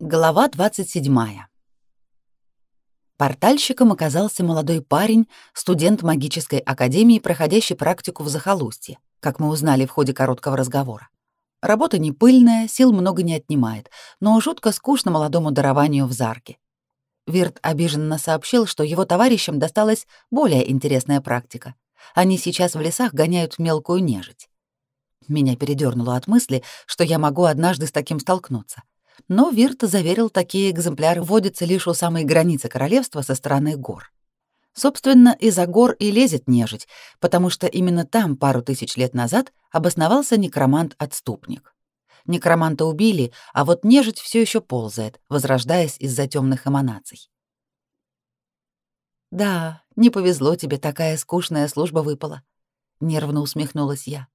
Глава 27. Портальщиком оказался молодой парень, студент магической академии, проходящий практику в захолустье, как мы узнали в ходе короткого разговора. Работа не пыльная, сил много не отнимает, но жутко скучно молодому дарованию в Зарке. Вирт обиженно сообщил, что его товарищам досталась более интересная практика. Они сейчас в лесах гоняют мелкую нежить. Меня передернуло от мысли, что я могу однажды с таким столкнуться — но Вирт заверил, такие экземпляры водятся лишь у самой границы королевства со стороны гор. Собственно, из-за гор и лезет нежить, потому что именно там пару тысяч лет назад обосновался некромант-отступник. Некроманта убили, а вот нежить все еще ползает, возрождаясь из-за темных эманаций. «Да, не повезло тебе, такая скучная служба выпала», — нервно усмехнулась я.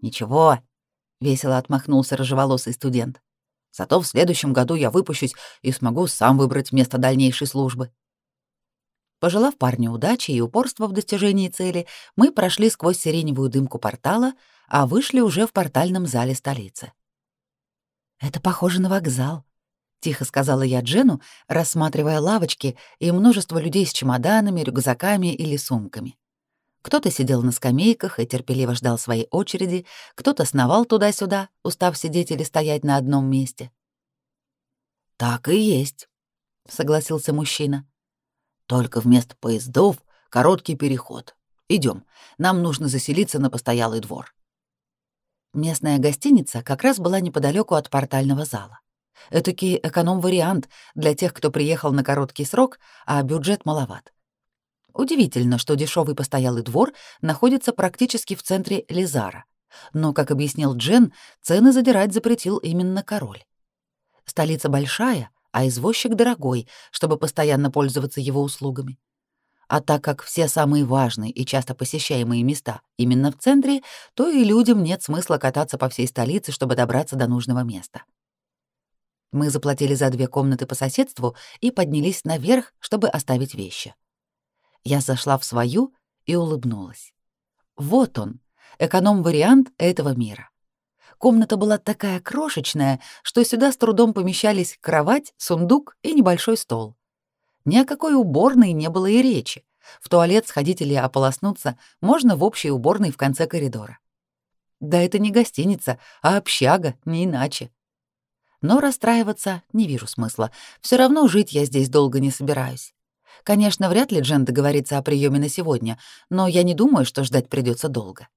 «Ничего», — весело отмахнулся рыжеволосый студент. Зато в следующем году я выпущусь и смогу сам выбрать место дальнейшей службы. Пожелав парню удачи и упорства в достижении цели, мы прошли сквозь сиреневую дымку портала, а вышли уже в портальном зале столицы. «Это похоже на вокзал», — тихо сказала я Джену, рассматривая лавочки и множество людей с чемоданами, рюкзаками или сумками. Кто-то сидел на скамейках и терпеливо ждал своей очереди, кто-то сновал туда-сюда, устав сидеть или стоять на одном месте. «Так и есть», — согласился мужчина. «Только вместо поездов короткий переход. Идем, нам нужно заселиться на постоялый двор». Местная гостиница как раз была неподалеку от портального зала. Этакий эконом-вариант для тех, кто приехал на короткий срок, а бюджет маловат. Удивительно, что дешевый постоялый двор находится практически в центре Лизара. Но, как объяснил Джен, цены задирать запретил именно король. Столица большая, а извозчик дорогой, чтобы постоянно пользоваться его услугами. А так как все самые важные и часто посещаемые места именно в центре, то и людям нет смысла кататься по всей столице, чтобы добраться до нужного места. Мы заплатили за две комнаты по соседству и поднялись наверх, чтобы оставить вещи. Я зашла в свою и улыбнулась. Вот он, эконом-вариант этого мира. Комната была такая крошечная, что сюда с трудом помещались кровать, сундук и небольшой стол. Ни о какой уборной не было и речи. В туалет сходить или ополоснуться можно в общей уборной в конце коридора. Да это не гостиница, а общага, не иначе. Но расстраиваться не вижу смысла. Все равно жить я здесь долго не собираюсь. Конечно, вряд ли Джен договорится о приеме на сегодня, но я не думаю, что ждать придется долго.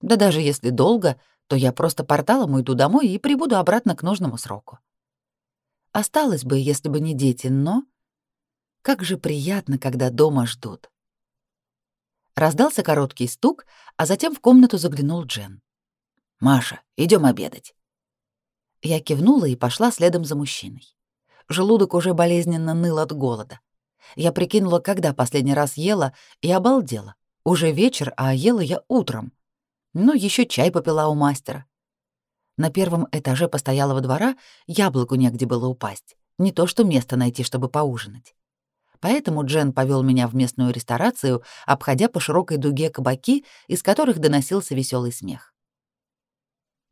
Да даже если долго, то я просто порталом уйду домой и прибуду обратно к нужному сроку. Осталось бы, если бы не дети, но... Как же приятно, когда дома ждут. Раздался короткий стук, а затем в комнату заглянул Джен. «Маша, идем обедать». Я кивнула и пошла следом за мужчиной. Желудок уже болезненно ныл от голода. Я прикинула, когда последний раз ела, и обалдела. Уже вечер, а ела я утром. Ну, еще чай попила у мастера. На первом этаже постоялого двора яблоку негде было упасть. Не то что место найти, чтобы поужинать. Поэтому Джен повел меня в местную ресторацию, обходя по широкой дуге кабаки, из которых доносился веселый смех.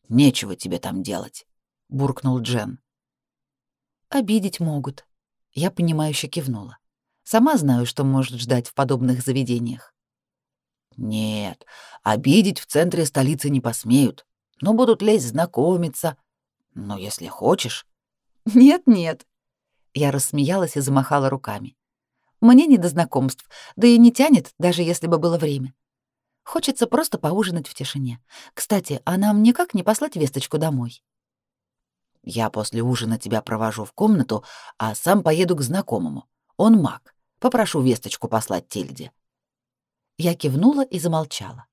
«Нечего тебе там делать», — буркнул Джен. «Обидеть могут». Я понимающе кивнула. Сама знаю, что может ждать в подобных заведениях. Нет, обидеть в центре столицы не посмеют, но будут лезть знакомиться. Но если хочешь... Нет-нет. Я рассмеялась и замахала руками. Мне не до знакомств, да и не тянет, даже если бы было время. Хочется просто поужинать в тишине. Кстати, а нам никак не послать весточку домой? Я после ужина тебя провожу в комнату, а сам поеду к знакомому. Он маг. Попрошу весточку послать Тильде». Я кивнула и замолчала.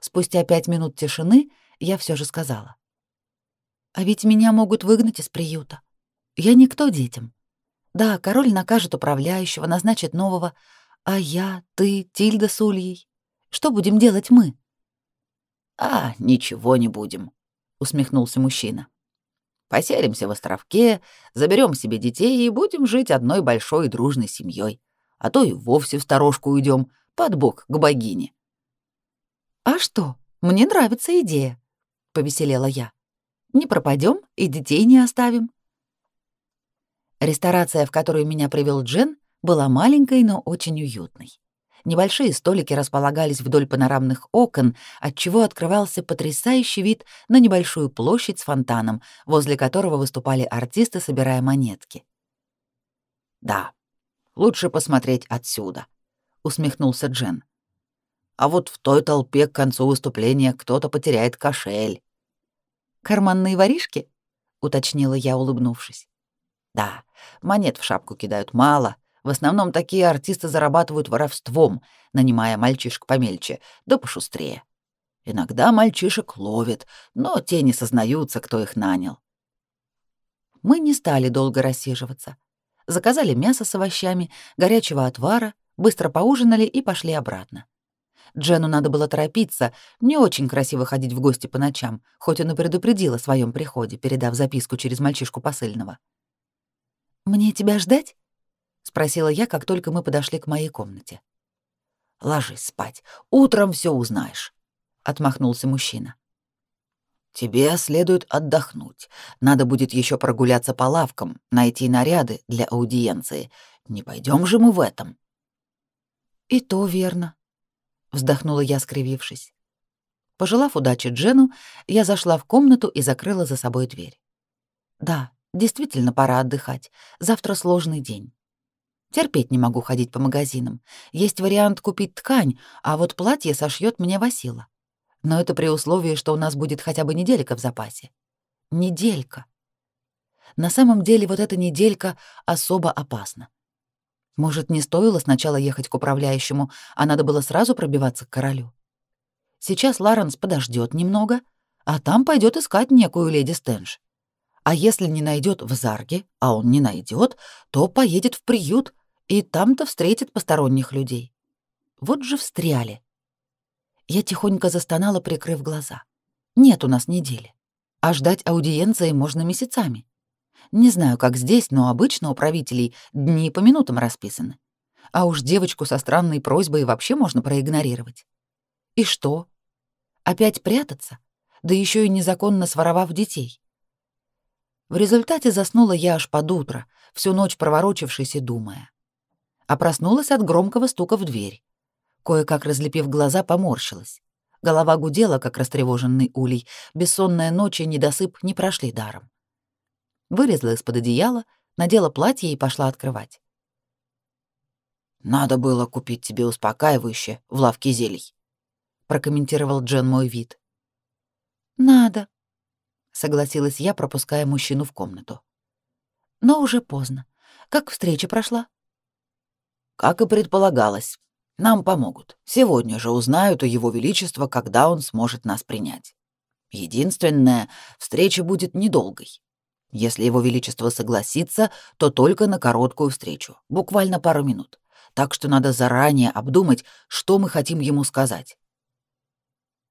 Спустя пять минут тишины я все же сказала. «А ведь меня могут выгнать из приюта. Я никто детям. Да, король накажет управляющего, назначит нового, а я, ты, Тильда с Ульей. Что будем делать мы?» «А, ничего не будем», — усмехнулся мужчина. «Поселимся в островке, заберем себе детей и будем жить одной большой дружной семьей а то и вовсе в сторожку уйдем, под бок к богине. «А что, мне нравится идея», — повеселела я. «Не пропадем и детей не оставим». Ресторация, в которую меня привел Джен, была маленькой, но очень уютной. Небольшие столики располагались вдоль панорамных окон, отчего открывался потрясающий вид на небольшую площадь с фонтаном, возле которого выступали артисты, собирая монетки. «Да, лучше посмотреть отсюда», — усмехнулся Джен. «А вот в той толпе к концу выступления кто-то потеряет кошель». «Карманные воришки?» — уточнила я, улыбнувшись. «Да, монет в шапку кидают мало, в основном такие артисты зарабатывают воровством, нанимая мальчишек помельче, да пошустрее. Иногда мальчишек ловят, но те не сознаются, кто их нанял. Мы не стали долго рассиживаться. Заказали мясо с овощами, горячего отвара, быстро поужинали и пошли обратно. Джену надо было торопиться, не очень красиво ходить в гости по ночам, хоть он и предупредил о своем приходе, передав записку через мальчишку посыльного. «Мне тебя ждать?» — спросила я, как только мы подошли к моей комнате. «Ложись спать, утром все узнаешь», — отмахнулся мужчина. «Тебе следует отдохнуть. Надо будет еще прогуляться по лавкам, найти наряды для аудиенции. Не пойдем же мы в этом». «И то верно», — вздохнула я, скривившись. Пожелав удачи Джену, я зашла в комнату и закрыла за собой дверь. Да, действительно пора отдыхать. Завтра сложный день. Терпеть не могу ходить по магазинам. Есть вариант купить ткань, а вот платье сошьет мне Васила. Но это при условии, что у нас будет хотя бы неделька в запасе. Неделька. На самом деле вот эта неделька особо опасна. Может, не стоило сначала ехать к управляющему, а надо было сразу пробиваться к королю. Сейчас Ларенс подождет немного, а там пойдет искать некую леди Стэнж. А если не найдет в Зарге, а он не найдет, то поедет в приют, и там-то встретит посторонних людей. Вот же встряли. Я тихонько застонала, прикрыв глаза. Нет у нас недели. А ждать аудиенции можно месяцами. Не знаю, как здесь, но обычно у правителей дни по минутам расписаны. А уж девочку со странной просьбой вообще можно проигнорировать. И что? Опять прятаться? Да еще и незаконно своровав детей. В результате заснула я аж под утро, всю ночь проворочившись и думая а проснулась от громкого стука в дверь. Кое-как разлепив глаза, поморщилась. Голова гудела, как растревоженный улей. Бессонная ночь и недосып не прошли даром. Вылезла из-под одеяла, надела платье и пошла открывать. «Надо было купить тебе успокаивающее в лавке зелий», — прокомментировал Джен мой вид. «Надо», — согласилась я, пропуская мужчину в комнату. «Но уже поздно. Как встреча прошла?» Как и предполагалось, нам помогут. Сегодня же узнают у Его Величества, когда он сможет нас принять. Единственное, встреча будет недолгой. Если Его Величество согласится, то только на короткую встречу, буквально пару минут. Так что надо заранее обдумать, что мы хотим ему сказать.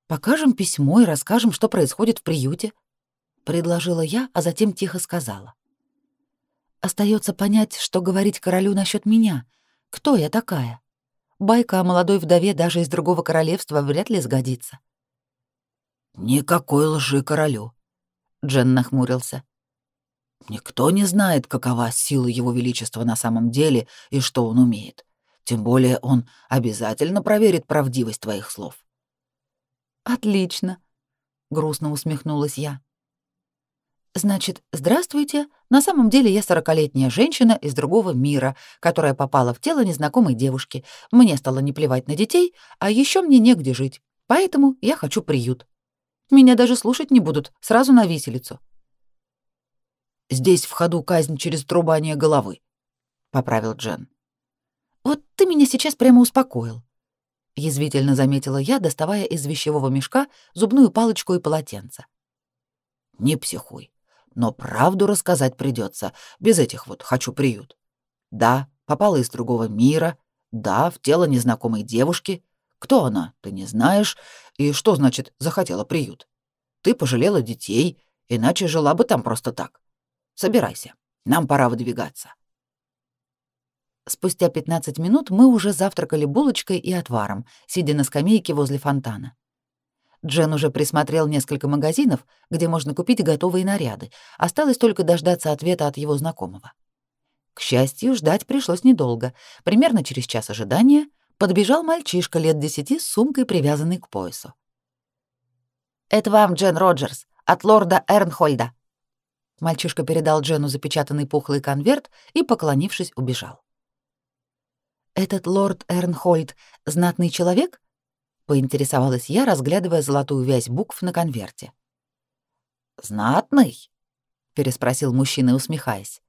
«Покажем письмо и расскажем, что происходит в приюте», — предложила я, а затем тихо сказала. Остается понять, что говорить королю насчет меня — кто я такая? Байка о молодой вдове даже из другого королевства вряд ли сгодится. «Никакой лжи королю», — Джен нахмурился. «Никто не знает, какова сила его величества на самом деле и что он умеет. Тем более он обязательно проверит правдивость твоих слов». «Отлично», — грустно усмехнулась я. Значит, здравствуйте. На самом деле я сорокалетняя женщина из другого мира, которая попала в тело незнакомой девушки. Мне стало не плевать на детей, а еще мне негде жить. Поэтому я хочу приют. Меня даже слушать не будут, сразу на виселицу. Здесь в ходу казнь через трубание головы, поправил Джен. Вот ты меня сейчас прямо успокоил, язвительно заметила я, доставая из вещевого мешка зубную палочку и полотенце. Не психуй но правду рассказать придется, без этих вот «хочу приют». Да, попала из другого мира, да, в тело незнакомой девушки. Кто она, ты не знаешь, и что значит «захотела приют»? Ты пожалела детей, иначе жила бы там просто так. Собирайся, нам пора выдвигаться. Спустя 15 минут мы уже завтракали булочкой и отваром, сидя на скамейке возле фонтана. Джен уже присмотрел несколько магазинов, где можно купить готовые наряды. Осталось только дождаться ответа от его знакомого. К счастью, ждать пришлось недолго. Примерно через час ожидания подбежал мальчишка лет десяти с сумкой, привязанной к поясу. «Это вам, Джен Роджерс, от лорда Эрнхольда». Мальчишка передал Джену запечатанный пухлый конверт и, поклонившись, убежал. «Этот лорд Эрнхольд — знатный человек?» — поинтересовалась я, разглядывая золотую вязь букв на конверте. «Знатный?» — переспросил мужчина, усмехаясь.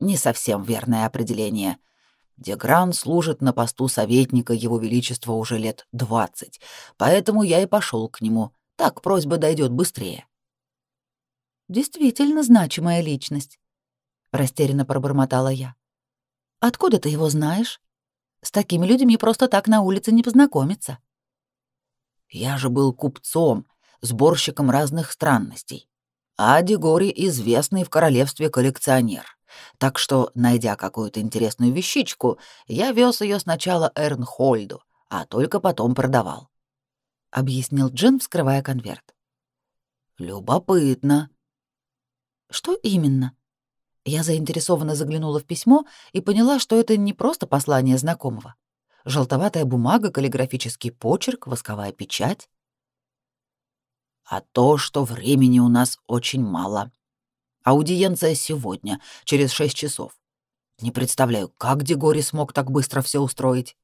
«Не совсем верное определение. Дегран служит на посту советника Его Величества уже лет двадцать, поэтому я и пошел к нему. Так просьба дойдет быстрее». «Действительно значимая личность», — растерянно пробормотала я. «Откуда ты его знаешь? С такими людьми просто так на улице не познакомиться». «Я же был купцом, сборщиком разных странностей. А Дегори известный в королевстве коллекционер. Так что, найдя какую-то интересную вещичку, я вез ее сначала Эрнхольду, а только потом продавал. Объяснил Джин, вскрывая конверт. Любопытно. Что именно? Я заинтересованно заглянула в письмо и поняла, что это не просто послание знакомого. Желтоватая бумага, каллиграфический почерк, восковая печать а то, что времени у нас очень мало. Аудиенция сегодня, через шесть часов. Не представляю, как Дегори смог так быстро все устроить.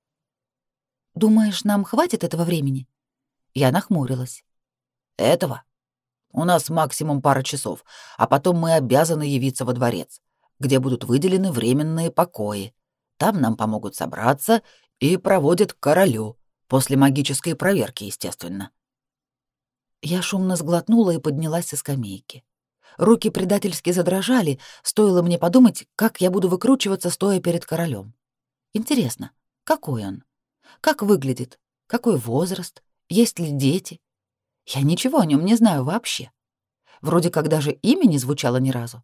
Думаешь, нам хватит этого времени? Я нахмурилась. Этого? У нас максимум пара часов, а потом мы обязаны явиться во дворец, где будут выделены временные покои. Там нам помогут собраться и проводят к королю, после магической проверки, естественно. Я шумно сглотнула и поднялась со скамейки. Руки предательски задрожали, стоило мне подумать, как я буду выкручиваться, стоя перед королем. Интересно, какой он? Как выглядит? Какой возраст? Есть ли дети? Я ничего о нем не знаю вообще. Вроде как даже имя не звучало ни разу.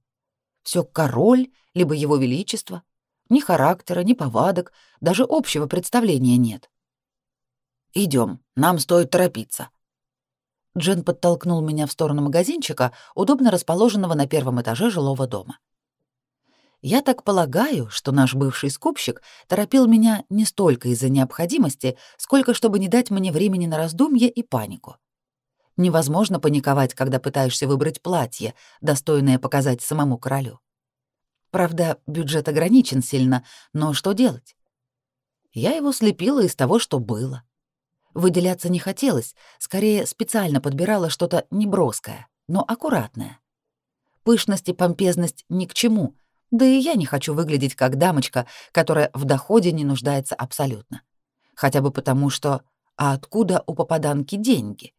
Все король, либо его величество. Ни характера, ни повадок, даже общего представления нет. Идем, нам стоит торопиться, Джен подтолкнул меня в сторону магазинчика, удобно расположенного на первом этаже жилого дома. Я так полагаю, что наш бывший скупщик торопил меня не столько из-за необходимости, сколько чтобы не дать мне времени на раздумье и панику. Невозможно паниковать, когда пытаешься выбрать платье, достойное показать самому королю. Правда, бюджет ограничен сильно, но что делать? Я его слепила из того, что было. Выделяться не хотелось, скорее специально подбирала что-то неброское, но аккуратное. Пышность и помпезность ни к чему, да и я не хочу выглядеть как дамочка, которая в доходе не нуждается абсолютно. Хотя бы потому, что «а откуда у попаданки деньги?»